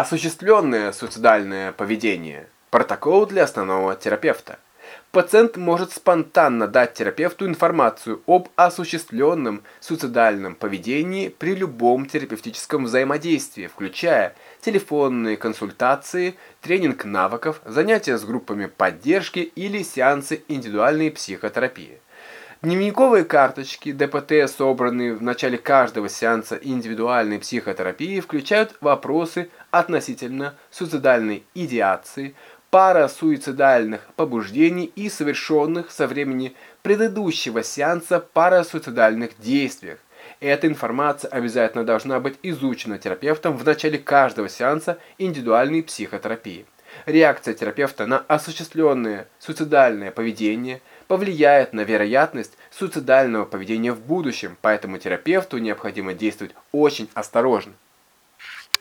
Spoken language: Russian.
Осуществленное суицидальное поведение. Протокол для основного терапевта. Пациент может спонтанно дать терапевту информацию об осуществленном суицидальном поведении при любом терапевтическом взаимодействии, включая телефонные консультации, тренинг навыков, занятия с группами поддержки или сеансы индивидуальной психотерапии. Дневниковые карточки ДПТ, собранные в начале каждого сеанса индивидуальной психотерапии, включают вопросы относительно суицидальной идеации, парасуицидальных побуждений и совершенных со времени предыдущего сеанса парасуицидальных действиях. Эта информация обязательно должна быть изучена терапевтом в начале каждого сеанса индивидуальной психотерапии. Реакция терапевта на осуществленное суицидальное поведение повлияет на вероятность суицидального поведения в будущем, поэтому терапевту необходимо действовать очень осторожно.